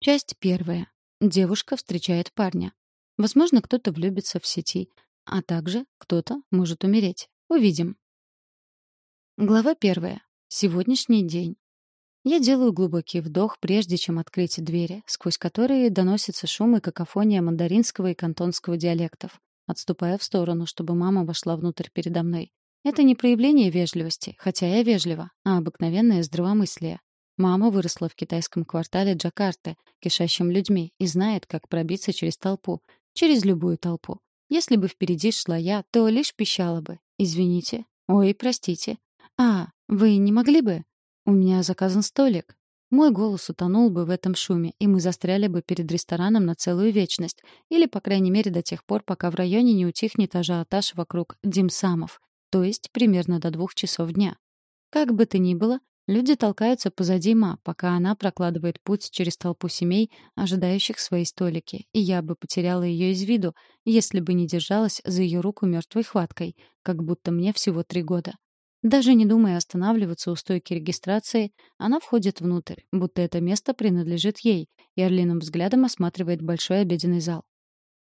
Часть первая. Девушка встречает парня. Возможно, кто-то влюбится в сети, а также кто-то может умереть. Увидим. Глава первая. Сегодняшний день. Я делаю глубокий вдох, прежде чем открыть двери, сквозь которые доносится шум и какофония мандаринского и кантонского диалектов, отступая в сторону, чтобы мама вошла внутрь передо мной. Это не проявление вежливости, хотя я вежлива, а обыкновенное здравомыслие. Мама выросла в китайском квартале Джакарты, кишащем людьми, и знает, как пробиться через толпу, через любую толпу. Если бы впереди шла я, то лишь пищала бы. «Извините». «Ой, простите». «А, вы не могли бы?» «У меня заказан столик». Мой голос утонул бы в этом шуме, и мы застряли бы перед рестораном на целую вечность, или, по крайней мере, до тех пор, пока в районе не утихнет ажиотаж вокруг димсамов, то есть примерно до двух часов дня. Как бы то ни было, люди толкаются позади Ма, пока она прокладывает путь через толпу семей, ожидающих свои столики, и я бы потеряла ее из виду, если бы не держалась за ее руку мертвой хваткой, как будто мне всего три года. Даже не думая останавливаться у стойки регистрации, она входит внутрь, будто это место принадлежит ей, и орлиным взглядом осматривает большой обеденный зал.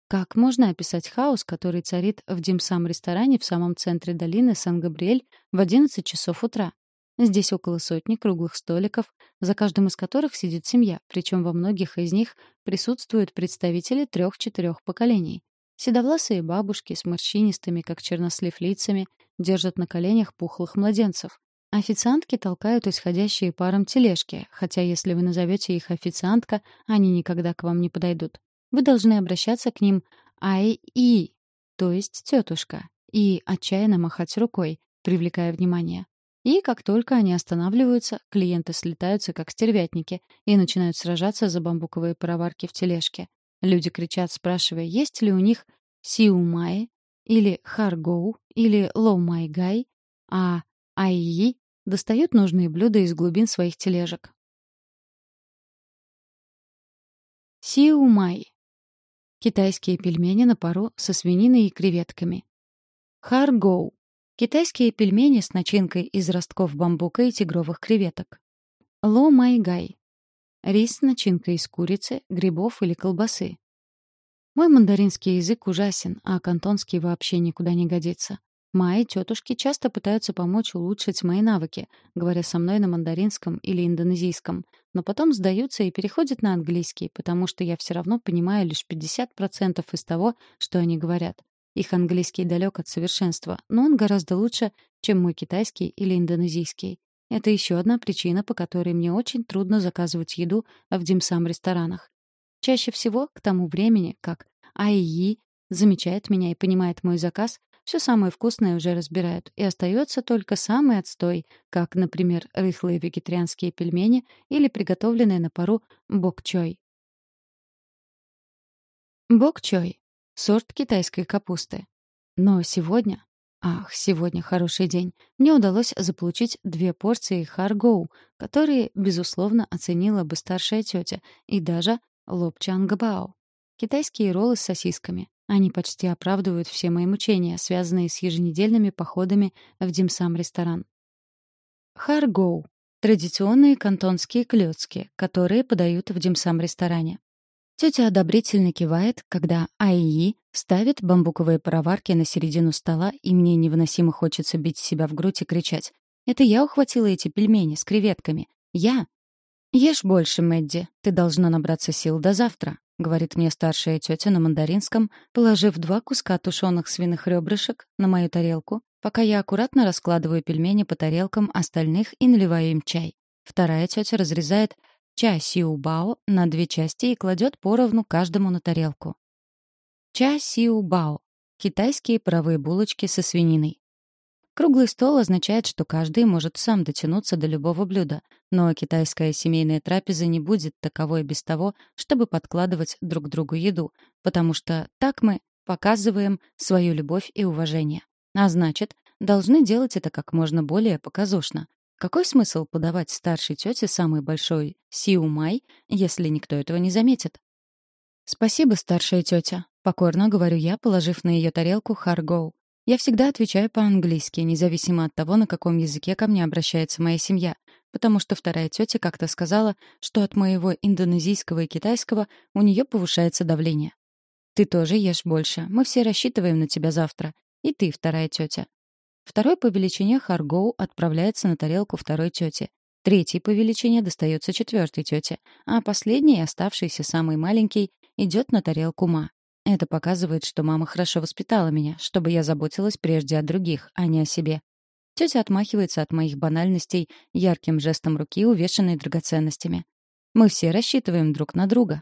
Как можно описать хаос, который царит в димсам-ресторане в самом центре долины Сан-Габриэль в 11 часов утра? Здесь около сотни круглых столиков, за каждым из которых сидит семья, причем во многих из них присутствуют представители трех-четырех поколений. Седовласые бабушки с морщинистыми, как чернослив, лицами держат на коленях пухлых младенцев. Официантки толкают исходящие паром тележки, хотя если вы назовете их официантка, они никогда к вам не подойдут. Вы должны обращаться к ним «ай-и», то есть тетушка, и отчаянно махать рукой, привлекая внимание. И как только они останавливаются, клиенты слетаются, как стервятники, и начинают сражаться за бамбуковые пароварки в тележке. Люди кричат, спрашивая, есть ли у них сиумай, или харгоу, или лоумайгай, а айи достают нужные блюда из глубин своих тележек. Сиумай. Китайские пельмени на пару со свининой и креветками. Харгоу. Китайские пельмени с начинкой из ростков бамбука и тигровых креветок. Ло Майгай. Рис с начинкой из курицы, грибов или колбасы. Мой мандаринский язык ужасен, а кантонский вообще никуда не годится. Мои тетушки часто пытаются помочь улучшить мои навыки, говоря со мной на мандаринском или индонезийском, но потом сдаются и переходят на английский, потому что я все равно понимаю лишь 50% из того, что они говорят. Их английский далек от совершенства, но он гораздо лучше, чем мой китайский или индонезийский. Это еще одна причина, по которой мне очень трудно заказывать еду в димсам-ресторанах. Чаще всего, к тому времени, как Айи замечает меня и понимает мой заказ, все самое вкусное уже разбирают, и остается только самый отстой, как, например, рыхлые вегетарианские пельмени или приготовленные на пару бокчой. Бокчой — сорт китайской капусты. Но сегодня Ах, сегодня хороший день. Мне удалось заполучить две порции харгоу, которые, безусловно, оценила бы старшая тетя, и даже лобчангбао. Китайские роллы с сосисками. Они почти оправдывают все мои мучения, связанные с еженедельными походами в димсам-ресторан. Харгоу — традиционные кантонские клёцки, которые подают в димсам-ресторане. Тетя одобрительно кивает, когда Айи ставит бамбуковые пароварки на середину стола, и мне невыносимо хочется бить себя в грудь и кричать. «Это я ухватила эти пельмени с креветками. Я!» «Ешь больше, Мэдди. Ты должна набраться сил до завтра», — говорит мне старшая тетя на мандаринском, положив два куска тушеных свиных ребрышек на мою тарелку, пока я аккуратно раскладываю пельмени по тарелкам остальных и наливаю им чай. Вторая тетя разрезает ча сиу-бао на две части и кладет поровну каждому на тарелку. Ча сиу-бао — китайские паровые булочки со свининой. Круглый стол означает, что каждый может сам дотянуться до любого блюда, но китайская семейная трапеза не будет таковой без того, чтобы подкладывать друг другу еду, потому что так мы показываем свою любовь и уважение. А значит, должны делать это как можно более показушно. Какой смысл подавать старшей тете самый большой сиумай, если никто этого не заметит? «Спасибо, старшая тетя», — покорно говорю я, положив на ее тарелку харгоу. Я всегда отвечаю по-английски, независимо от того, на каком языке ко мне обращается моя семья, потому что вторая тетя как-то сказала, что от моего индонезийского и китайского у нее повышается давление. «Ты тоже ешь больше. Мы все рассчитываем на тебя завтра. И ты, вторая тетя». Второй по величине харгоу отправляется на тарелку второй тети. Третий по величине достается четвертой тете, а последний, оставшийся самый маленький, идет на тарелку ма. Это показывает, что мама хорошо воспитала меня, чтобы я заботилась прежде о других, а не о себе. Тетя отмахивается от моих банальностей ярким жестом руки, увешанной драгоценностями. Мы все рассчитываем друг на друга.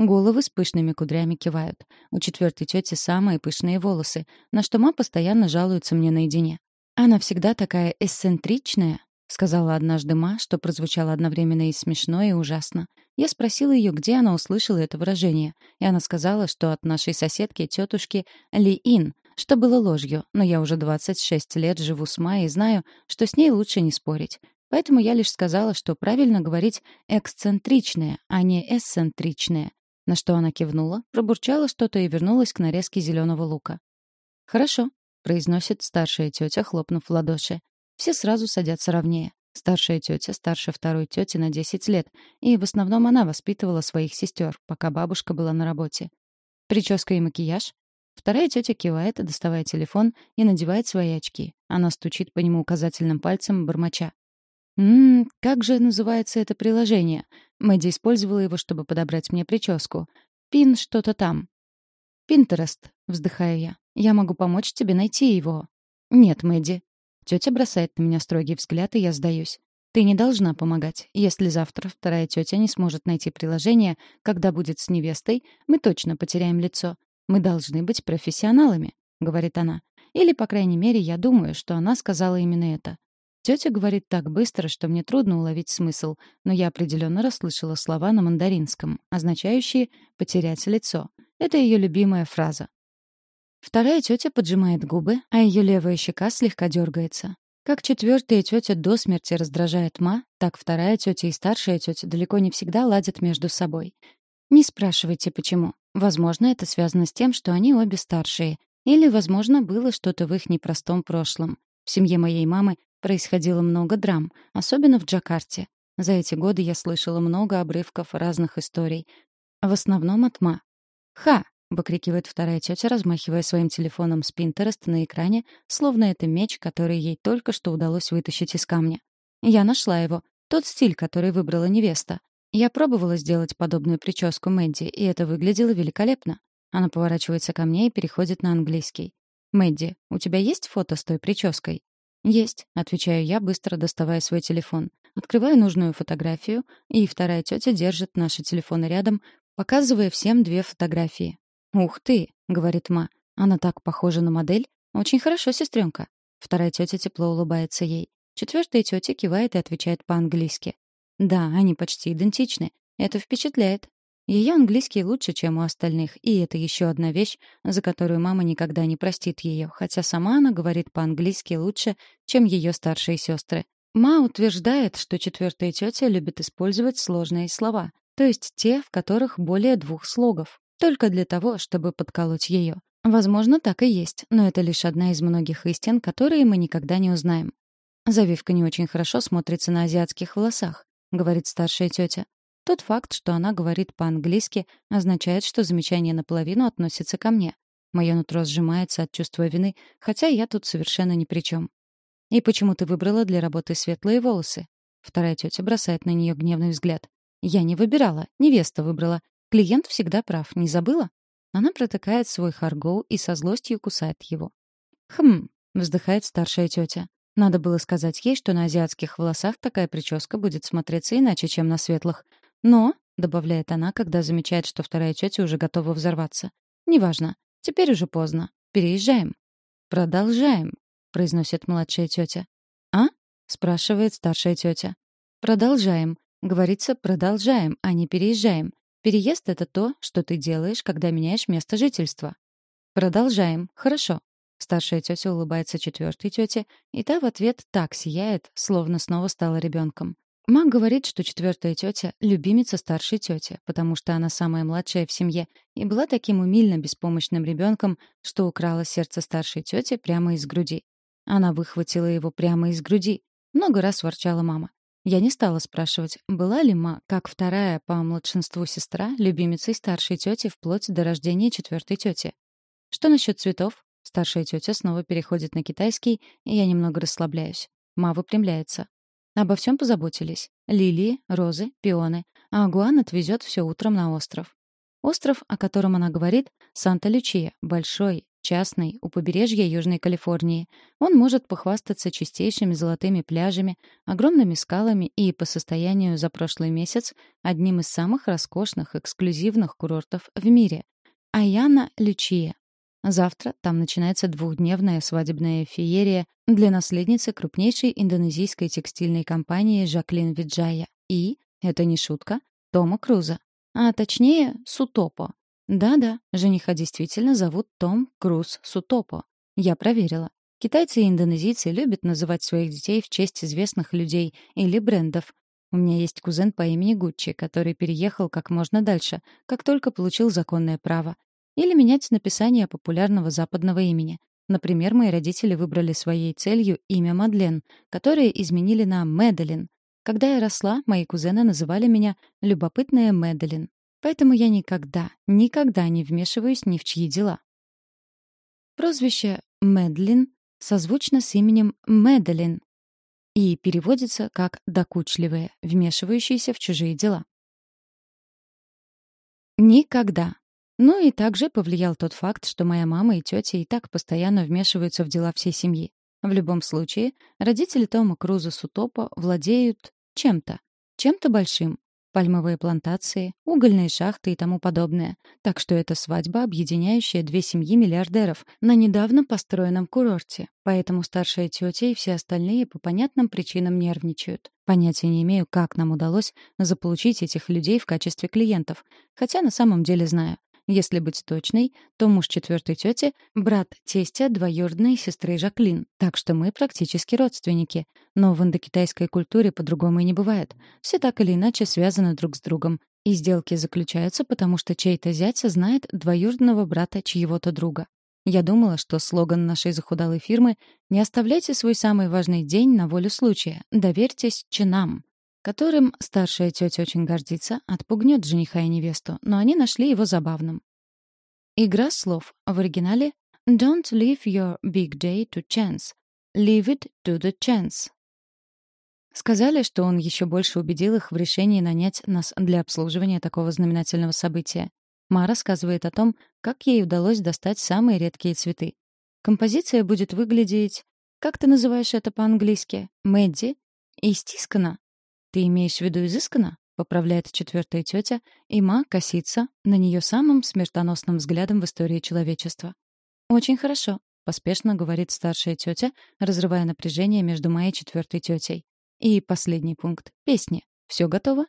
Головы с пышными кудрями кивают. У четвертой тети самые пышные волосы, на что мама постоянно жалуется мне наедине. Она всегда такая эсцентричная, сказала однажды ма, что прозвучало одновременно и смешно, и ужасно. Я спросила ее, где она услышала это выражение, и она сказала, что от нашей соседки, тетушки Ли Ин, что было ложью, но я уже 26 лет живу с Ма и знаю, что с ней лучше не спорить. Поэтому я лишь сказала, что правильно говорить «эксцентричная», а не «эсцентричная», на что она кивнула, пробурчала что-то и вернулась к нарезке зеленого лука. «Хорошо», — произносит старшая тетя, хлопнув в ладоши. Все сразу садятся ровнее. Старшая тетя старше второй тети на 10 лет, и в основном она воспитывала своих сестер, пока бабушка была на работе. Прическа и макияж. Вторая тетя кивает, доставая телефон, и надевает свои очки. Она стучит по нему указательным пальцем, бормоча. «Ммм, как же называется это приложение? Мэдди использовала его, чтобы подобрать мне прическу. Пин что-то там». «Пинтерест», — вздыхаю я. «Я могу помочь тебе найти его». «Нет, Мэдди, Тетя бросает на меня строгий взгляд, и я сдаюсь. Ты не должна помогать. Если завтра вторая тетя не сможет найти приложение, когда будет с невестой, мы точно потеряем лицо. Мы должны быть профессионалами, говорит она. Или, по крайней мере, я думаю, что она сказала именно это. Тетя говорит так быстро, что мне трудно уловить смысл, но я определенно расслышала слова на мандаринском, означающие «потерять лицо». Это ее любимая фраза. Вторая тетя поджимает губы, а ее левая щека слегка дергается. Как четвертая тетя до смерти раздражает Ма, так вторая тетя и старшая тетя далеко не всегда ладят между собой. Не спрашивайте, почему. Возможно, это связано с тем, что они обе старшие. Или, возможно, было что-то в их непростом прошлом. В семье моей мамы происходило много драм, особенно в Джакарте. За эти годы я слышала много обрывков разных историй. В основном от Ма. «Ха! — выкрикивает вторая тетя, размахивая своим телефоном с Pinterest на экране, словно это меч, который ей только что удалось вытащить из камня. Я нашла его. Тот стиль, который выбрала невеста. Я пробовала сделать подобную прическу Мэдди, и это выглядело великолепно. Она поворачивается ко мне и переходит на английский. «Мэдди, у тебя есть фото с той прической?» «Есть», — отвечаю я, быстро доставая свой телефон. Открываю нужную фотографию, и вторая тетя держит наши телефоны рядом, показывая всем две фотографии. «Ух ты!» — говорит Ма. «Она так похожа на модель. Очень хорошо, сестренка». Вторая тетя тепло улыбается ей. Четвертая тетя кивает и отвечает по-английски. «Да, они почти идентичны. Это впечатляет. Ее английский лучше, чем у остальных, и это еще одна вещь, за которую мама никогда не простит ее, хотя сама она говорит по-английски лучше, чем ее старшие сестры. Ма утверждает, что четвертая тетя любит использовать сложные слова, то есть те, в которых более двух слогов. Только для того, чтобы подколоть ее. Возможно, так и есть, но это лишь одна из многих истин, которые мы никогда не узнаем. Завивка не очень хорошо смотрится на азиатских волосах, говорит старшая тетя. Тот факт, что она говорит по-английски, означает, что замечание наполовину относится ко мне. Мое нутро сжимается от чувства вины, хотя я тут совершенно ни при чем. «И почему ты выбрала для работы светлые волосы?» Вторая тетя бросает на нее гневный взгляд. «Я не выбирала, невеста выбрала. Клиент всегда прав, не забыла? Она протыкает свой харгоу и со злостью кусает его. «Хм», — вздыхает старшая тетя. Надо было сказать ей, что на азиатских волосах такая прическа будет смотреться иначе, чем на светлых. Но, — добавляет она, когда замечает, что вторая тетя уже готова взорваться, — неважно, теперь уже поздно. Переезжаем. «Продолжаем», — произносит младшая тетя. «А?» — спрашивает старшая тетя. «Продолжаем. Говорится, продолжаем, а не переезжаем. Переезд — это то, что ты делаешь, когда меняешь место жительства. Продолжаем. Хорошо. Старшая тетя улыбается четвертой тете, и та в ответ так сияет, словно снова стала ребенком. Маг говорит, что четвертая тетя — любимица старшей тети, потому что она самая младшая в семье и была таким умильно беспомощным ребенком, что украла сердце старшей тети прямо из груди. Она выхватила его прямо из груди. Много раз ворчала мама. Я не стала спрашивать, была ли Ма, как вторая по младшинству сестра, любимицей старшей тети вплоть до рождения четвертой тети. Что насчет цветов? Старшая тетя снова переходит на китайский, и я немного расслабляюсь. Ма выпрямляется. Обо всем позаботились. Лилии, розы, пионы. А Агуан отвезет все утром на остров. Остров, о котором она говорит, Санта-Лючия, большой, частный, у побережья Южной Калифорнии. Он может похвастаться чистейшими золотыми пляжами, огромными скалами и, по состоянию за прошлый месяц, одним из самых роскошных, эксклюзивных курортов в мире. Аяна Лючия. Завтра там начинается двухдневная свадебная феерия для наследницы крупнейшей индонезийской текстильной компании Жаклин Виджая и, это не шутка, Тома Круза. А точнее, Сутопо. Да-да, жениха действительно зовут Том Круз Сутопо. Я проверила. Китайцы и индонезийцы любят называть своих детей в честь известных людей или брендов. У меня есть кузен по имени Гуччи, который переехал как можно дальше, как только получил законное право. Или менять написание популярного западного имени. Например, мои родители выбрали своей целью имя Мадлен, которое изменили на Мэдалин. Когда я росла, мои кузены называли меня «любопытная Мэдалин». Поэтому я никогда, никогда не вмешиваюсь ни в чьи дела. Прозвище Мэдлин созвучно с именем Мэдалин и переводится как «докучливые», вмешивающиеся в чужие дела. Никогда. Ну и также повлиял тот факт, что моя мама и тетя и так постоянно вмешиваются в дела всей семьи. В любом случае, родители Тома Круза Сутопа владеют чем-то, чем-то большим, пальмовые плантации, угольные шахты и тому подобное. Так что это свадьба, объединяющая две семьи миллиардеров на недавно построенном курорте. Поэтому старшая тетя и все остальные по понятным причинам нервничают. Понятия не имею, как нам удалось заполучить этих людей в качестве клиентов. Хотя на самом деле знаю. Если быть точной, то муж четвертой тети — брат тестя двоюродной сестры Жаклин, так что мы практически родственники. Но в индокитайской культуре по-другому и не бывает. Все так или иначе связаны друг с другом. И сделки заключаются, потому что чей-то зять знает двоюродного брата чьего-то друга. Я думала, что слоган нашей захудалой фирмы «Не оставляйте свой самый важный день на волю случая. Доверьтесь чинам» которым старшая тетя очень гордится, отпугнет жениха и невесту, но они нашли его забавным. Игра слов в оригинале «Don't leave your big day to chance. Leave it to the chance». Сказали, что он еще больше убедил их в решении нанять нас для обслуживания такого знаменательного события. Ма рассказывает о том, как ей удалось достать самые редкие цветы. Композиция будет выглядеть... Как ты называешь это по-английски? Мэдди? И стискана. «Ты имеешь в виду изысканно?» — поправляет четвертая тетя, и Ма косится на нее самым смертоносным взглядом в истории человечества. «Очень хорошо», — поспешно говорит старшая тетя, разрывая напряжение между моей четвертой тетей. И последний пункт — песни. Все готово?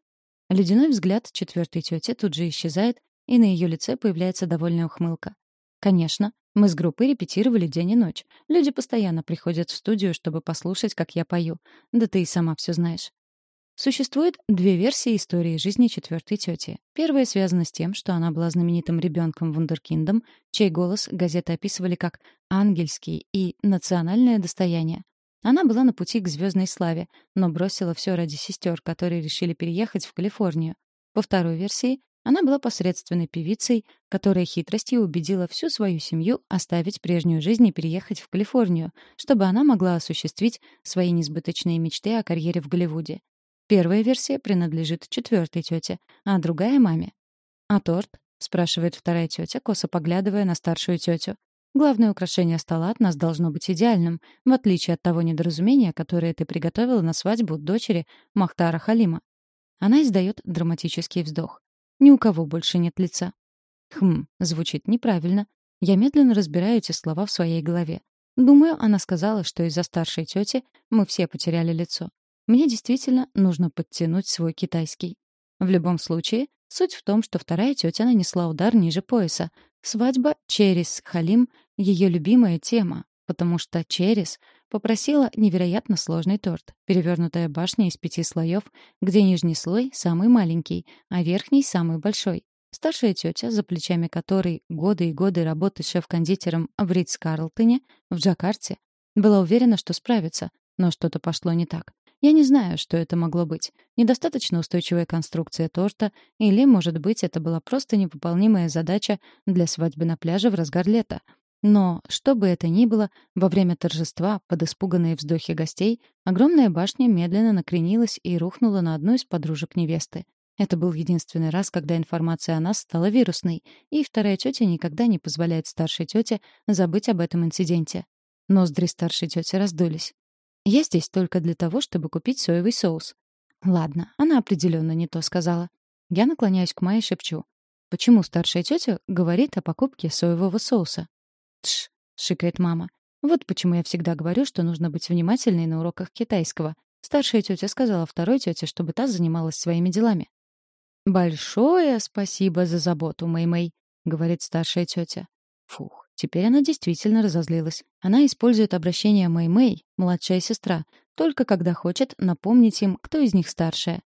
Ледяной взгляд четвертой тети тут же исчезает, и на ее лице появляется довольная ухмылка. Конечно, мы с группой репетировали день и ночь. Люди постоянно приходят в студию, чтобы послушать, как я пою. Да ты и сама все знаешь. Существует две версии истории жизни четвертой тети. Первая связана с тем, что она была знаменитым ребенком вундеркиндом, чей голос газеты описывали как «ангельский» и «национальное достояние». Она была на пути к звездной славе, но бросила все ради сестер, которые решили переехать в Калифорнию. По второй версии, она была посредственной певицей, которая хитростью убедила всю свою семью оставить прежнюю жизнь и переехать в Калифорнию, чтобы она могла осуществить свои несбыточные мечты о карьере в Голливуде. Первая версия принадлежит четвертой тете, а другая — маме. «А торт?» — спрашивает вторая тетя, косо поглядывая на старшую тетю. «Главное украшение стола от нас должно быть идеальным, в отличие от того недоразумения, которое ты приготовила на свадьбу дочери Махтара Халима». Она издает драматический вздох. Ни у кого больше нет лица. Хм, звучит неправильно. Я медленно разбираю эти слова в своей голове. Думаю, она сказала, что из-за старшей тети мы все потеряли лицо. Мне действительно нужно подтянуть свой китайский. В любом случае, суть в том, что вторая тетя нанесла удар ниже пояса. Свадьба через Халим — ее любимая тема, потому что через попросила невероятно сложный торт, перевернутая башня из пяти слоев, где нижний слой самый маленький, а верхний самый большой. Старшая тетя, за плечами которой годы и годы работы шеф-кондитером в Ридс-Карлтоне, в Джакарте, была уверена, что справится, но что-то пошло не так. Я не знаю, что это могло быть. Недостаточно устойчивая конструкция торта, или, может быть, это была просто невыполнимая задача для свадьбы на пляже в разгар лета. Но, что бы это ни было, во время торжества, под испуганные вздохи гостей, огромная башня медленно накренилась и рухнула на одну из подружек невесты. Это был единственный раз, когда информация о нас стала вирусной, и вторая тетя никогда не позволяет старшей тете забыть об этом инциденте. Ноздри старшей тети раздулись. Я здесь только для того, чтобы купить соевый соус. Ладно, она определенно не то сказала. Я наклоняюсь к Майе и шепчу. Почему старшая тетя говорит о покупке соевого соуса? Тш, шикает мама. Вот почему я всегда говорю, что нужно быть внимательной на уроках китайского. Старшая тетя сказала второй тете, чтобы та занималась своими делами. «Большое спасибо за заботу, Мэй-Мэй», — говорит старшая тетя. Фух, Теперь она действительно разозлилась. Она использует обращение Мэй-Мэй, младшая сестра, только когда хочет напомнить им, кто из них старшая.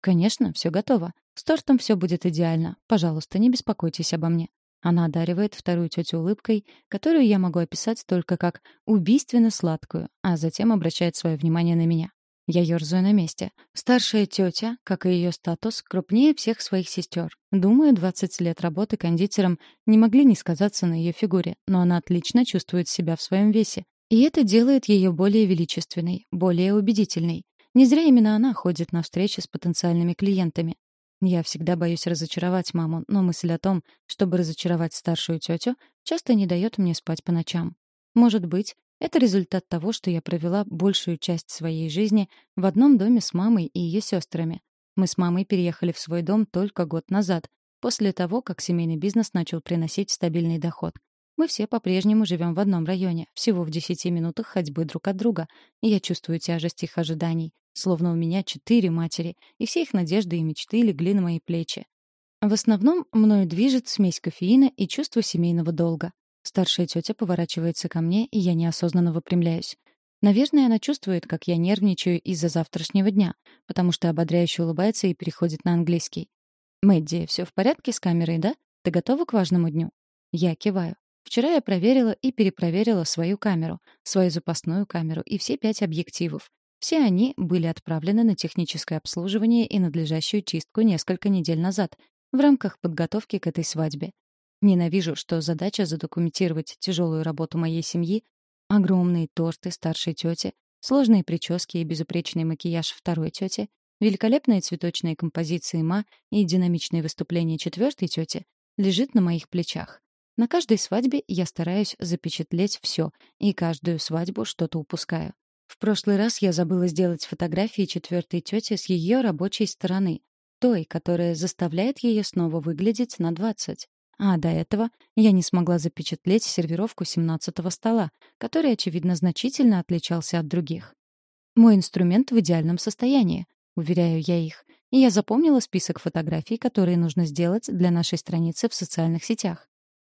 Конечно, все готово. С тортом все будет идеально. Пожалуйста, не беспокойтесь обо мне. Она одаривает вторую тетю улыбкой, которую я могу описать только как убийственно сладкую, а затем обращает свое внимание на меня. Я ерзаю на месте. Старшая тетя, как и ее статус, крупнее всех своих сестер. Думаю, 20 лет работы кондитером не могли не сказаться на ее фигуре, но она отлично чувствует себя в своем весе. И это делает ее более величественной, более убедительной. Не зря именно она ходит на встречи с потенциальными клиентами. Я всегда боюсь разочаровать маму, но мысль о том, чтобы разочаровать старшую тетю, часто не дает мне спать по ночам. Может быть, это результат того, что я провела большую часть своей жизни в одном доме с мамой и ее сестрами. Мы с мамой переехали в свой дом только год назад, после того, как семейный бизнес начал приносить стабильный доход. Мы все по-прежнему живем в одном районе, всего в 10 минутах ходьбы друг от друга, и я чувствую тяжесть их ожиданий, словно у меня четыре матери, и все их надежды и мечты легли на мои плечи. В основном мною движет смесь кофеина и чувство семейного долга. Старшая тетя поворачивается ко мне, и я неосознанно выпрямляюсь. Наверное, она чувствует, как я нервничаю из-за завтрашнего дня, потому что ободряюще улыбается и переходит на английский. «Мэдди, все в порядке с камерой, да? Ты готова к важному дню?» Я киваю. Вчера я проверила и перепроверила свою камеру, свою запасную камеру и все пять объективов. Все они были отправлены на техническое обслуживание и надлежащую чистку несколько недель назад, в рамках подготовки к этой свадьбе. Ненавижу, что задача задокументировать тяжелую работу моей семьи, огромные торты старшей тети, сложные прически и безупречный макияж второй тети, великолепные цветочные композиции ма и динамичные выступления четвертой тети лежит на моих плечах. На каждой свадьбе я стараюсь запечатлеть все, и каждую свадьбу что-то упускаю. В прошлый раз я забыла сделать фотографии четвертой тети с ее рабочей стороны, той, которая заставляет ее снова выглядеть на двадцать. А до этого я не смогла запечатлеть сервировку семнадцатого стола, который, очевидно, значительно отличался от других. Мой инструмент в идеальном состоянии, уверяю я их, и я запомнила список фотографий, которые нужно сделать для нашей страницы в социальных сетях.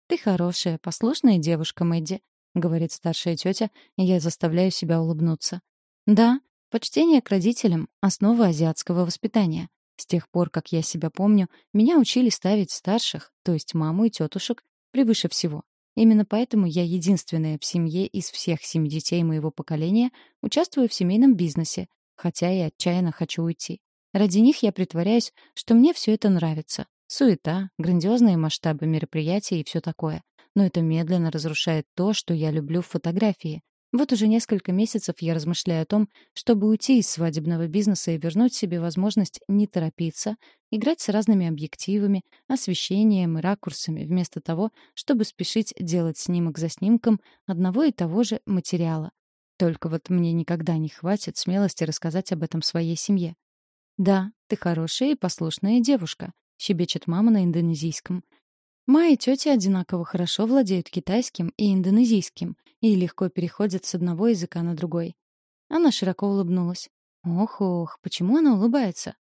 «Ты хорошая, послушная девушка, Мэдди», — говорит старшая тетя, и я заставляю себя улыбнуться. «Да, почтение к родителям — основа азиатского воспитания. С тех пор, как я себя помню, меня учили ставить старших, то есть маму и тетушек, превыше всего. Именно поэтому я единственная в семье из всех семи детей моего поколения участвую в семейном бизнесе, хотя и отчаянно хочу уйти. Ради них я притворяюсь, что мне все это нравится. Суета, грандиозные масштабы мероприятий и все такое. Но это медленно разрушает то, что я люблю в фотографии. Вот уже несколько месяцев я размышляю о том, чтобы уйти из свадебного бизнеса и вернуть себе возможность не торопиться, играть с разными объективами, освещением и ракурсами, вместо того, чтобы спешить делать снимок за снимком одного и того же материала. Только вот мне никогда не хватит смелости рассказать об этом своей семье. «Да, ты хорошая и послушная девушка», — щебечет мама на индонезийском. Мои тети одинаково хорошо владеют китайским и индонезийским и легко переходят с одного языка на другой. Она широко улыбнулась. Ох-ох, почему она улыбается?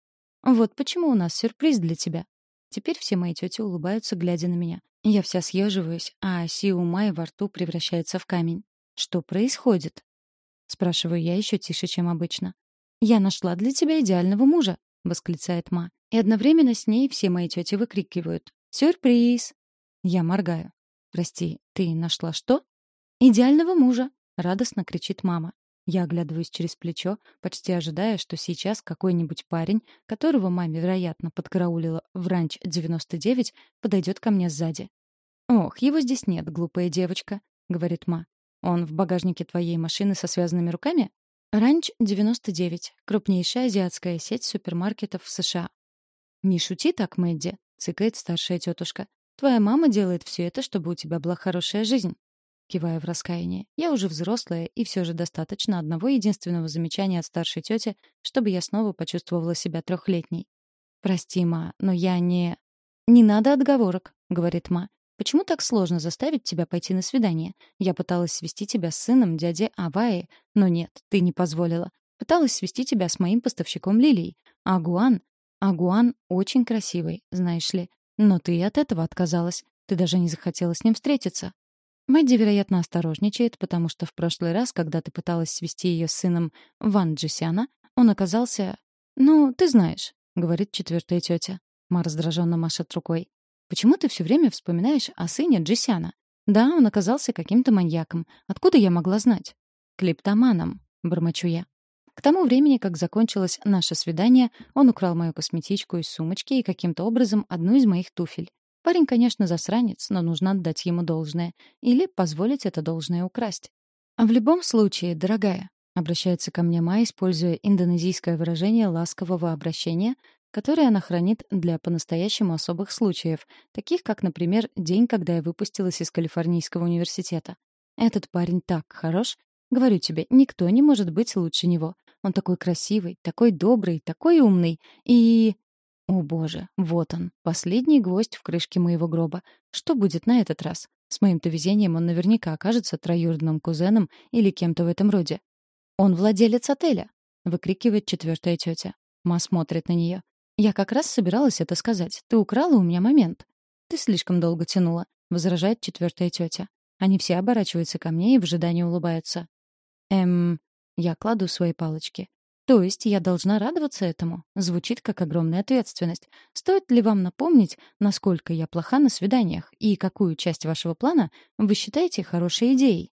Вот почему у нас сюрприз для тебя. Теперь все мои тети улыбаются, глядя на меня. Я вся съеживаюсь, а Сиу Май во рту превращается в камень. Что происходит? Спрашиваю я еще тише, чем обычно. «Я нашла для тебя идеального мужа», — восклицает Ма. И одновременно с ней все мои тети выкрикивают. «Сюрприз!» Я моргаю. «Прости, ты нашла что?» «Идеального мужа!» — радостно кричит мама. Я оглядываюсь через плечо, почти ожидая, что сейчас какой-нибудь парень, которого маме, вероятно, подкараулила в ранч 99, подойдет ко мне сзади. «Ох, его здесь нет, глупая девочка», — говорит ма. «Он в багажнике твоей машины со связанными руками?» Ранч 99 — крупнейшая азиатская сеть супермаркетов в США. «Не шути так, Мэдди», — цыкает старшая тетушка. «Твоя мама делает все это, чтобы у тебя была хорошая жизнь». Кивая в раскаянии. Я уже взрослая, и все же достаточно одного единственного замечания от старшей тети, чтобы я снова почувствовала себя трехлетней. «Прости, ма, но я не...» «Не надо отговорок», — говорит ма. «Почему так сложно заставить тебя пойти на свидание? Я пыталась свести тебя с сыном дяди Аваи, но нет, ты не позволила. Пыталась свести тебя с моим поставщиком Лилией. Агуан... Агуан очень красивый, знаешь ли. Но ты от этого отказалась. Ты даже не захотела с ним встретиться. Мэдди, вероятно, осторожничает, потому что в прошлый раз, когда ты пыталась свести ее с сыном Ван Джисяна, он оказался... «Ну, ты знаешь», — говорит четвертая тетя. Ма раздраженно машет рукой. «Почему ты все время вспоминаешь о сыне Джисяна? Да, он оказался каким-то маньяком. Откуда я могла знать?» «Клиптоманом», — бормочу я. К тому времени, как закончилось наше свидание, он украл мою косметичку из сумочки и каким-то образом одну из моих туфель. Парень, конечно, засранец, но нужно отдать ему должное. Или позволить это должное украсть. А в любом случае, дорогая, обращается ко мне Май, используя индонезийское выражение ласкового обращения, которое она хранит для по-настоящему особых случаев, таких как, например, день, когда я выпустилась из Калифорнийского университета. Этот парень так хорош. Говорю тебе, никто не может быть лучше него. Он такой красивый, такой добрый, такой умный. И... О боже, вот он, последний гвоздь в крышке моего гроба. Что будет на этот раз? С моим-то везением он наверняка окажется троюродным кузеном или кем-то в этом роде. «Он владелец отеля!» — выкрикивает четвертая тетя. Ма смотрит на нее. «Я как раз собиралась это сказать. Ты украла у меня момент». «Ты слишком долго тянула», — возражает четвертая тетя. Они все оборачиваются ко мне и в ожидании улыбаются. «Эм...» Я кладу свои палочки. То есть я должна радоваться этому? Звучит как огромная ответственность. Стоит ли вам напомнить, насколько я плоха на свиданиях и какую часть вашего плана вы считаете хорошей идеей?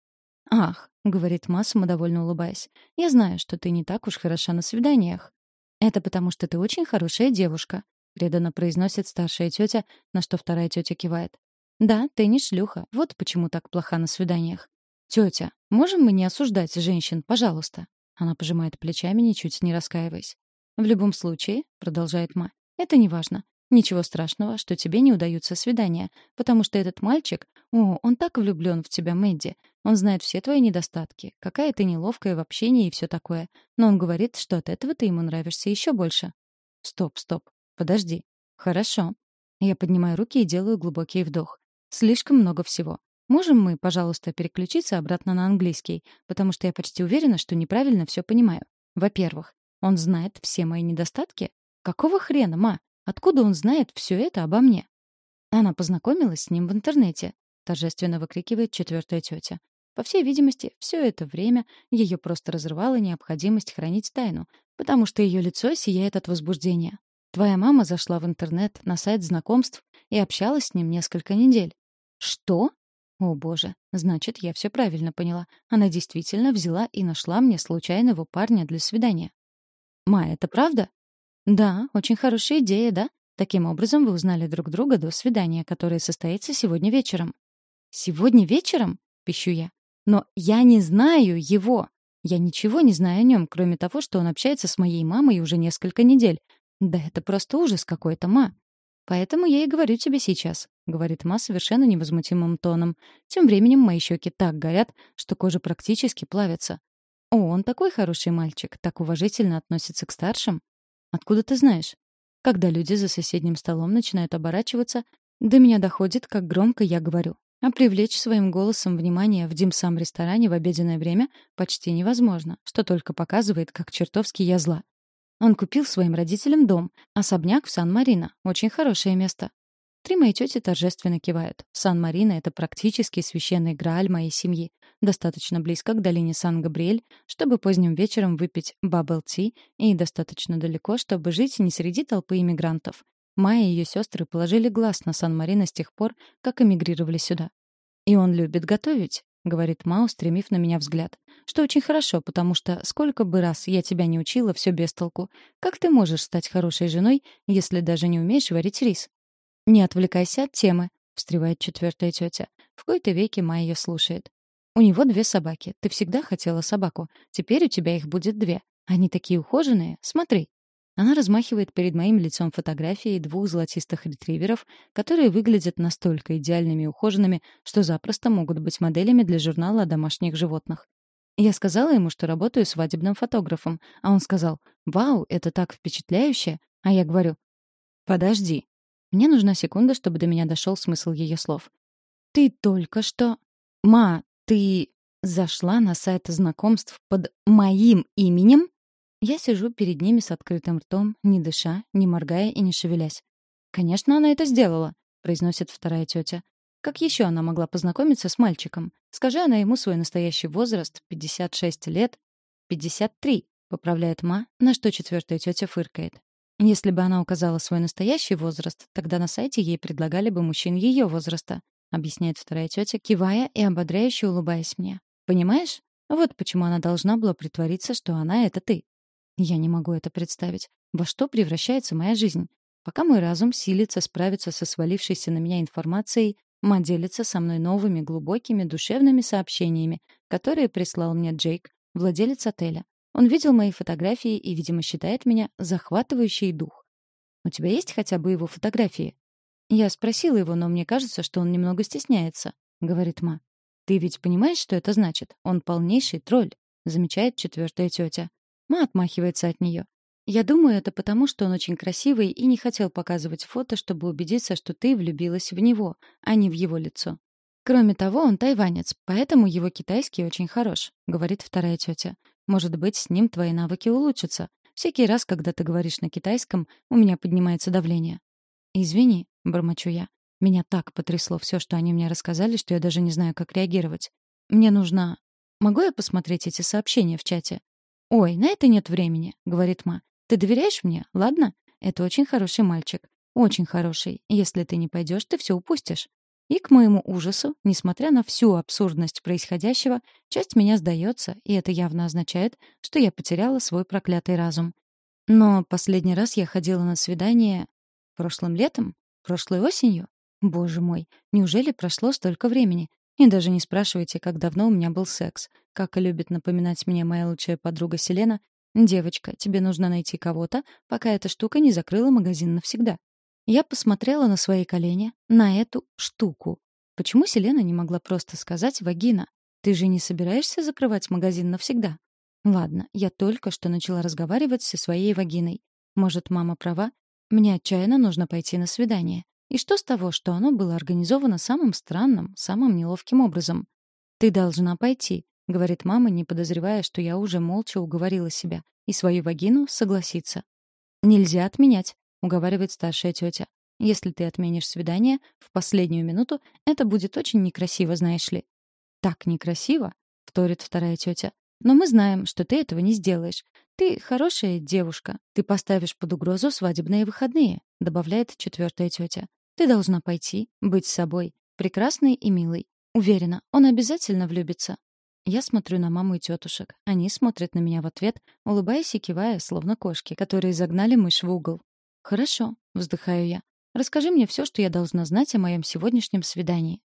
Ах, говорит Ма, самодовольно улыбаясь. Я знаю, что ты не так уж хороша на свиданиях. Это потому, что ты очень хорошая девушка, преданно произносит старшая тетя, на что вторая тетя кивает. Да, ты не шлюха. Вот почему так плоха на свиданиях. Тетя, можем мы не осуждать женщин, пожалуйста? Она пожимает плечами, ничуть не раскаиваясь. «В любом случае», — продолжает Ма, — «это не важно. Ничего страшного, что тебе не удаются свидания, потому что этот мальчик, о, он так влюблен в тебя, Мэдди. Он знает все твои недостатки, какая ты неловкая в общении и все такое. Но он говорит, что от этого ты ему нравишься еще больше. Стоп, стоп, подожди. Хорошо. Я поднимаю руки и делаю глубокий вдох. Слишком много всего. Можем мы, пожалуйста, переключиться обратно на английский, потому что я почти уверена, что неправильно все понимаю. Во-первых, он знает все мои недостатки? Какого хрена, ма? Откуда он знает все это обо мне? Она познакомилась с ним в интернете, торжественно выкрикивает четвертая тетя. По всей видимости, все это время ее просто разрывала необходимость хранить тайну, потому что ее лицо сияет от возбуждения. Твоя мама зашла в интернет на сайт знакомств и общалась с ним несколько недель. Что? О, боже, значит, я все правильно поняла. Она действительно взяла и нашла мне случайного парня для свидания. Ма, это правда? Да, очень хорошая идея, да? Таким образом вы узнали друг друга до свидания, которое состоится сегодня вечером. Сегодня вечером? пищу я. Но я не знаю его. Я ничего не знаю о нем, кроме того, что он общается с моей мамой уже несколько недель. Да это просто ужас какой-то, ма. Поэтому я и говорю тебе сейчас, говорит Ма совершенно невозмутимым тоном. Тем временем мои щеки так горят, что кожа практически плавится. О, он такой хороший мальчик, так уважительно относится к старшим. Откуда ты знаешь? Когда люди за соседним столом начинают оборачиваться, до меня доходит, как громко я говорю. А привлечь своим голосом внимание в димсам-ресторане в обеденное время почти невозможно, что только показывает, как чертовски я зла. Он купил своим родителям дом, особняк в Сан-Марино. Очень хорошее место. Три мои тети торжественно кивают. Сан-Марино — это практически священный грааль моей семьи. Достаточно близко к долине Сан-Габриэль, чтобы поздним вечером выпить бабл-ти, и достаточно далеко, чтобы жить не среди толпы иммигрантов. Майя и ее сестры положили глаз на Сан-Марино с тех пор, как эмигрировали сюда. «И он любит готовить», — говорит Ма, устремив на меня взгляд. что очень хорошо, потому что сколько бы раз я тебя не учила, все без толку. Как ты можешь стать хорошей женой, если даже не умеешь варить рис? Не отвлекайся от темы, встревает четвертая тетя. В кои-то веки Майя ее слушает. У него две собаки. Ты всегда хотела собаку. Теперь у тебя их будет две. Они такие ухоженные. Смотри. Она размахивает перед моим лицом фотографии двух золотистых ретриверов, которые выглядят настолько идеальными и ухоженными, что запросто могут быть моделями для журнала о домашних животных. Я сказала ему, что работаю свадебным фотографом, а он сказал «Вау, это так впечатляюще!» А я говорю «Подожди». Мне нужна секунда, чтобы до меня дошел смысл ее слов. «Ты только что...» «Ма, ты зашла на сайт знакомств под моим именем?» Я сижу перед ними с открытым ртом, не дыша, не моргая и не шевелясь. «Конечно, она это сделала», — произносит вторая тетя. «Как еще она могла познакомиться с мальчиком? Скажи она ему свой настоящий возраст, 56 лет, 53», — поправляет Ма, на что четвертая тетя фыркает. Если бы она указала свой настоящий возраст, тогда на сайте ей предлагали бы мужчин ее возраста, объясняет вторая тетя, кивая и ободряюще улыбаясь мне. Понимаешь? Вот почему она должна была притвориться, что она — это ты. Я не могу это представить. Во что превращается моя жизнь? Пока мой разум силится справиться со свалившейся на меня информацией, Ма делится со мной новыми глубокими душевными сообщениями, которые прислал мне Джейк, владелец отеля. Он видел мои фотографии и, видимо, считает меня захватывающей дух. «У тебя есть хотя бы его фотографии?» Я спросила его, но мне кажется, что он немного стесняется, — говорит Ма. «Ты ведь понимаешь, что это значит? Он полнейший тролль», — замечает четвертая тетя. Ма отмахивается от нее. «Я думаю, это потому, что он очень красивый и не хотел показывать фото, чтобы убедиться, что ты влюбилась в него, а не в его лицо. Кроме того, он тайванец, поэтому его китайский очень хорош», — говорит вторая тетя. «Может быть, с ним твои навыки улучшатся. Всякий раз, когда ты говоришь на китайском, у меня поднимается давление». «Извини», — бормочу я. Меня так потрясло все, что они мне рассказали, что я даже не знаю, как реагировать. Мне нужно... Могу я посмотреть эти сообщения в чате? «Ой, на это нет времени», — говорит Ма. «Ты доверяешь мне, ладно? Это очень хороший мальчик. Очень хороший. Если ты не пойдешь, ты все упустишь». И к моему ужасу, несмотря на всю абсурдность происходящего, часть меня сдается, и это явно означает, что я потеряла свой проклятый разум. Но последний раз я ходила на свидание прошлым летом, прошлой осенью. Боже мой, неужели прошло столько времени? И даже не спрашивайте, как давно у меня был секс. Как любит напоминать мне моя лучшая подруга Селена, «Девочка, тебе нужно найти кого-то, пока эта штука не закрыла магазин навсегда». Я посмотрела на свои колени, на эту штуку. Почему Селена не могла просто сказать «вагина»? Ты же не собираешься закрывать магазин навсегда? Ладно, я только что начала разговаривать со своей вагиной. Может, мама права? Мне отчаянно нужно пойти на свидание. И что с того, что оно было организовано самым странным, самым неловким образом? «Ты должна пойти», — говорит мама, не подозревая, что я уже молча уговорила себя, и свою вагину согласиться. «Нельзя отменять», — уговаривает старшая тетя. «Если ты отменишь свидание в последнюю минуту, это будет очень некрасиво, знаешь ли». «Так некрасиво?» — вторит вторая тетя. «Но мы знаем, что ты этого не сделаешь. Ты хорошая девушка. Ты поставишь под угрозу свадебные выходные», — добавляет четвертая тетя. Ты должна пойти, быть собой, прекрасной и милой. Уверена, он обязательно влюбится. Я смотрю на маму и тетушек. Они смотрят на меня в ответ, улыбаясь и кивая, словно кошки, которые загнали мышь в угол. «Хорошо», — вздыхаю я. «Расскажи мне все, что я должна знать о моем сегодняшнем свидании».